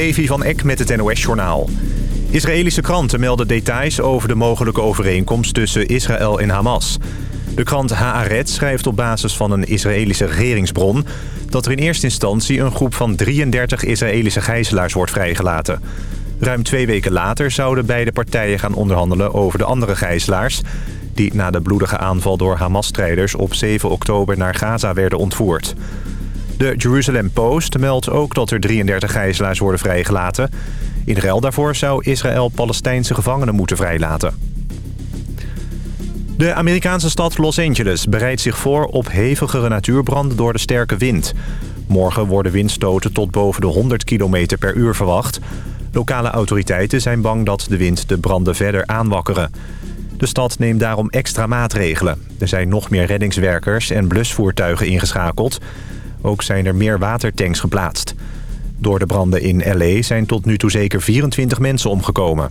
Levi van Eck met het NOS-journaal. Israëlische kranten melden details over de mogelijke overeenkomst tussen Israël en Hamas. De krant Haaretz schrijft op basis van een Israëlische regeringsbron... dat er in eerste instantie een groep van 33 Israëlische gijzelaars wordt vrijgelaten. Ruim twee weken later zouden beide partijen gaan onderhandelen over de andere gijzelaars... die na de bloedige aanval door Hamas-strijders op 7 oktober naar Gaza werden ontvoerd. De Jerusalem Post meldt ook dat er 33 gijzelaars worden vrijgelaten. In ruil daarvoor zou Israël Palestijnse gevangenen moeten vrijlaten. De Amerikaanse stad Los Angeles bereidt zich voor op hevigere natuurbranden door de sterke wind. Morgen worden windstoten tot boven de 100 km per uur verwacht. Lokale autoriteiten zijn bang dat de wind de branden verder aanwakkeren. De stad neemt daarom extra maatregelen. Er zijn nog meer reddingswerkers en blusvoertuigen ingeschakeld. Ook zijn er meer watertanks geplaatst. Door de branden in L.A. zijn tot nu toe zeker 24 mensen omgekomen.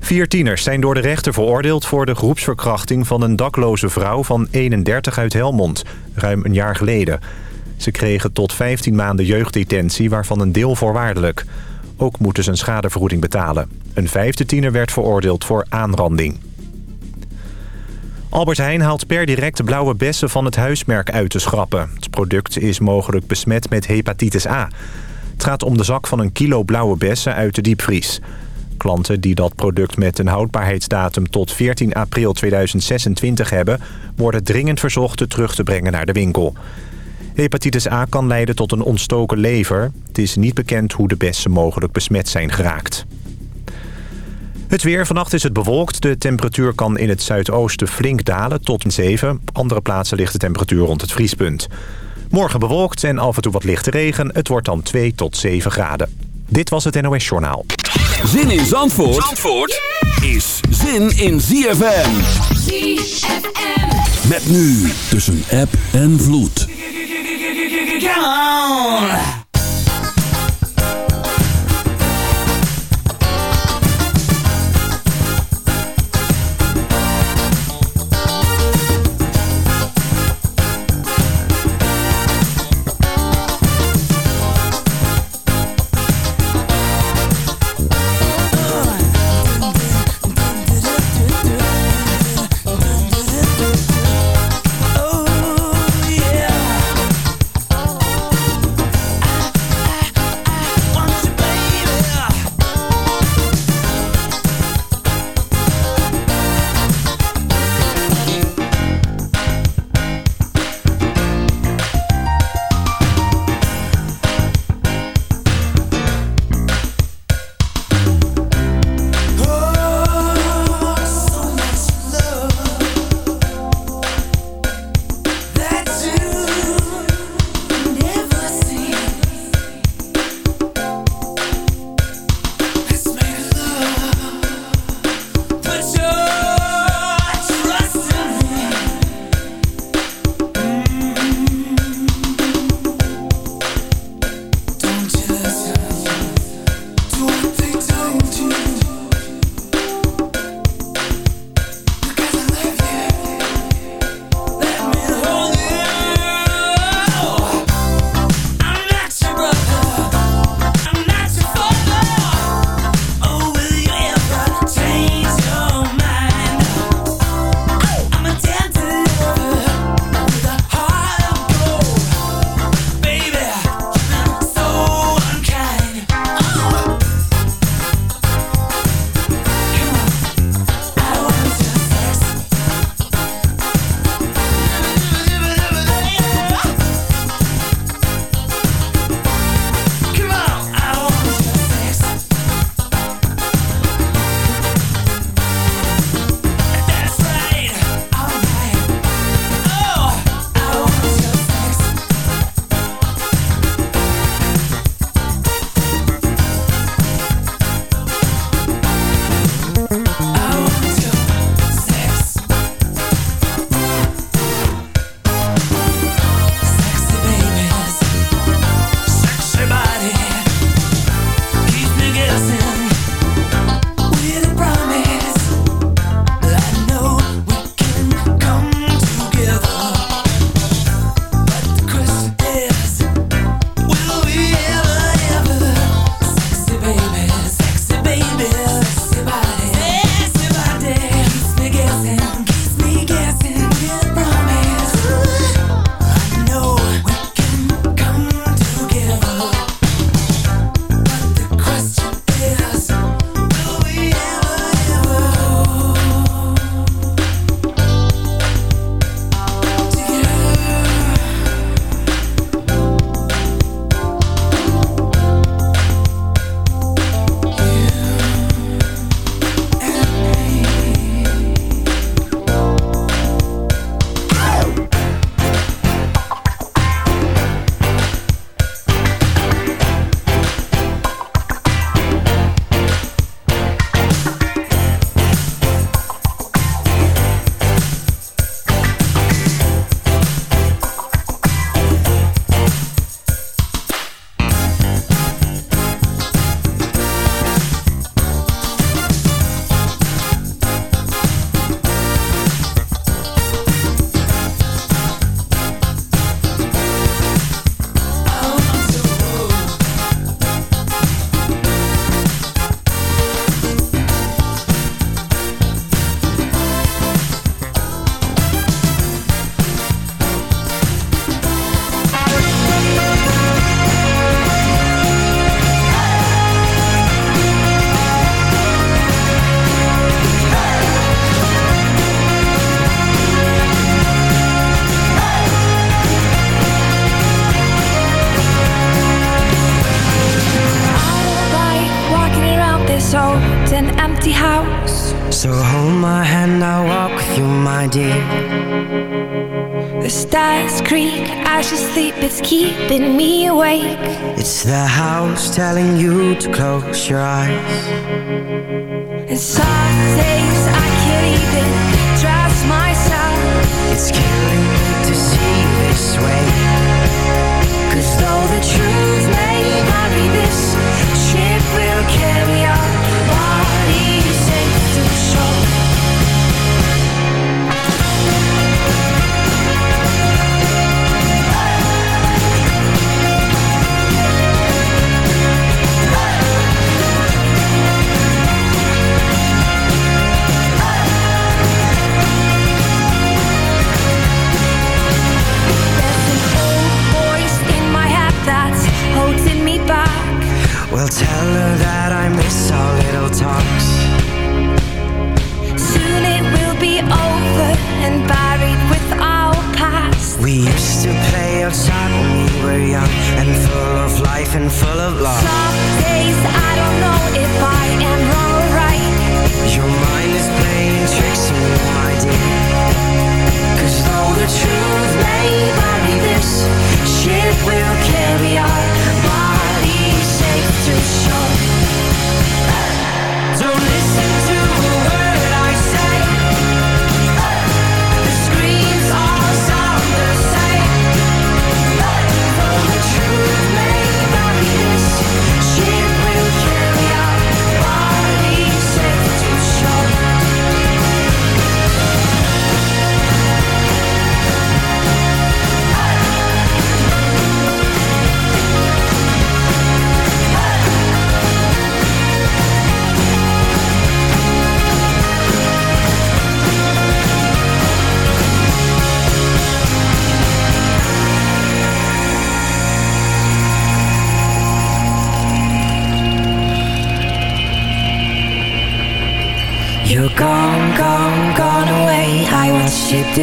Vier tieners zijn door de rechter veroordeeld voor de groepsverkrachting van een dakloze vrouw van 31 uit Helmond, ruim een jaar geleden. Ze kregen tot 15 maanden jeugddetentie, waarvan een deel voorwaardelijk. Ook moeten ze een schadevergoeding betalen. Een vijfde tiener werd veroordeeld voor aanranding. Albert Heijn haalt per direct blauwe bessen van het huismerk uit te schrappen. Het product is mogelijk besmet met hepatitis A. Het gaat om de zak van een kilo blauwe bessen uit de diepvries. Klanten die dat product met een houdbaarheidsdatum tot 14 april 2026 hebben... worden dringend verzocht het terug te brengen naar de winkel. Hepatitis A kan leiden tot een ontstoken lever. Het is niet bekend hoe de bessen mogelijk besmet zijn geraakt. Het weer. Vannacht is het bewolkt. De temperatuur kan in het zuidoosten flink dalen tot een 7. Op andere plaatsen ligt de temperatuur rond het vriespunt. Morgen bewolkt en af en toe wat lichte regen. Het wordt dan 2 tot 7 graden. Dit was het NOS Journaal. Zin in Zandvoort, Zandvoort is zin in ZFM. ZFM. Met nu tussen app en vloed.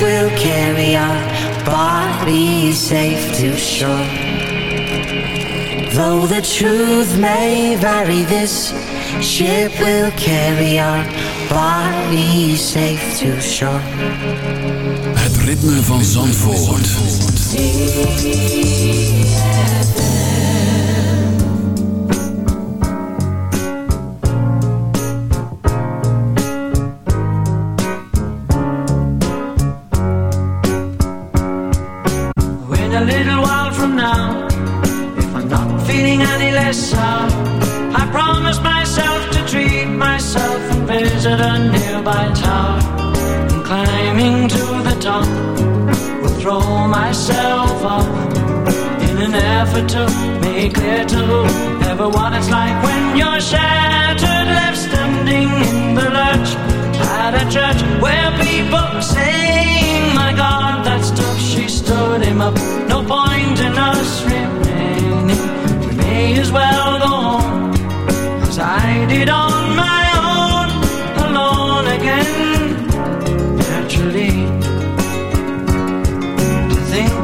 will carry our bodies safe to shore. Though the truth may vary, this ship will carry our bodies safe to shore. Het ritme van Zandvoort. In nearby tower. And climbing to the top, will throw myself off in an effort to make clear to what it's like when you're shattered, left standing in the lurch at a church where people sing, My God, that's tough. She stood him up. No point in us remaining. We may as well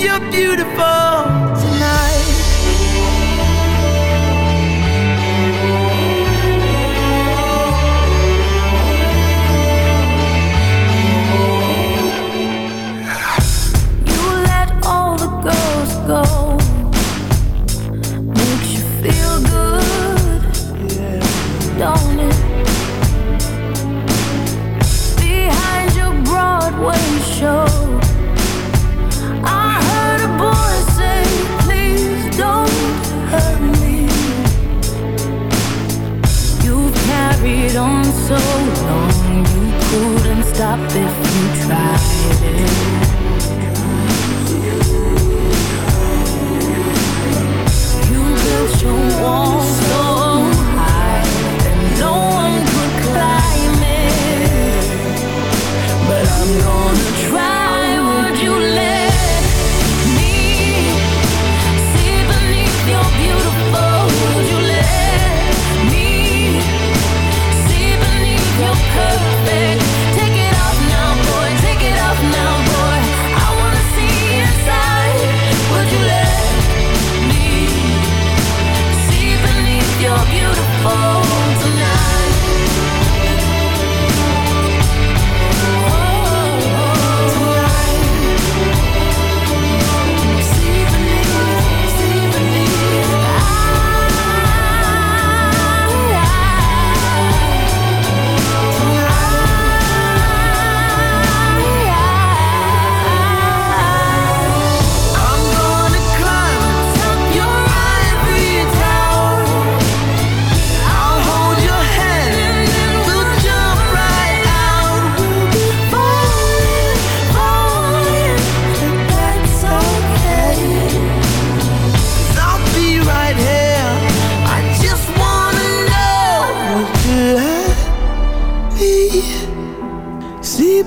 beneath your beautiful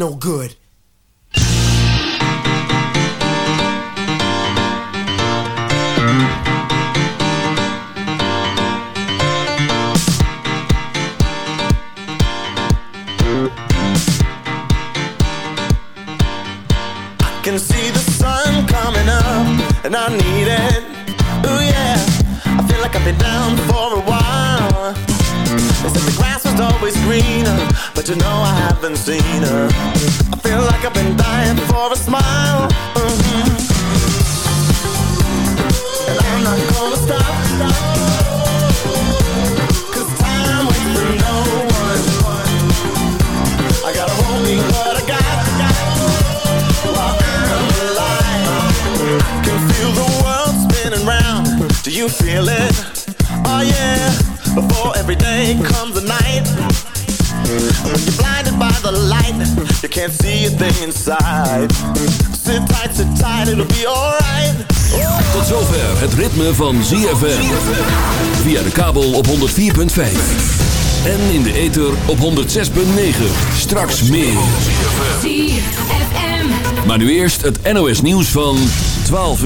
No good. I can see the sun coming up, and I need I feel like I've been dying for a smile. Mhm. And I'm not gonna stop. Cause time waits for no one. I gotta hold what I got. Can feel the world spinning round. Do you feel it? Oh yeah. Before every day comes can't see a thing inside. Sit tight, sit tight, it'll be alright. Tot zover het ritme van ZFM. Via de kabel op 104.5. En in de ether op 106.9. Straks meer. ZFM. Maar nu eerst het NOS nieuws van 12 uur.